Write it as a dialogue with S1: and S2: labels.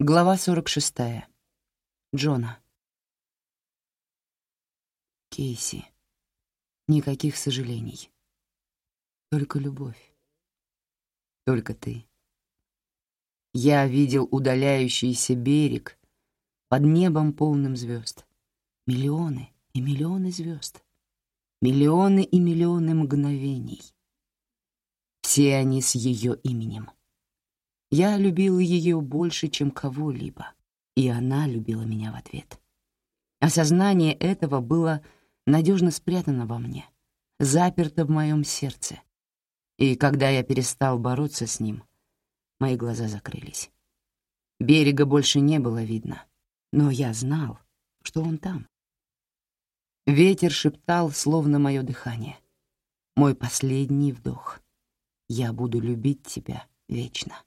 S1: Глава 46. Джона. Кейси. Никаких сожалений. Только любовь. Только ты. Я видел удаляющийся берег под небом полным звезд. Миллионы и миллионы звезд. Миллионы и миллионы мгновений. Все они с ее именем. Я любил ее больше, чем кого-либо, и она любила меня в ответ. Осознание этого было надежно спрятано во мне, заперто в моем сердце. И когда я перестал бороться с ним, мои глаза закрылись. Берега больше не было видно, но я знал, что он там. Ветер шептал, словно мое дыхание. Мой последний вдох. Я буду любить тебя вечно.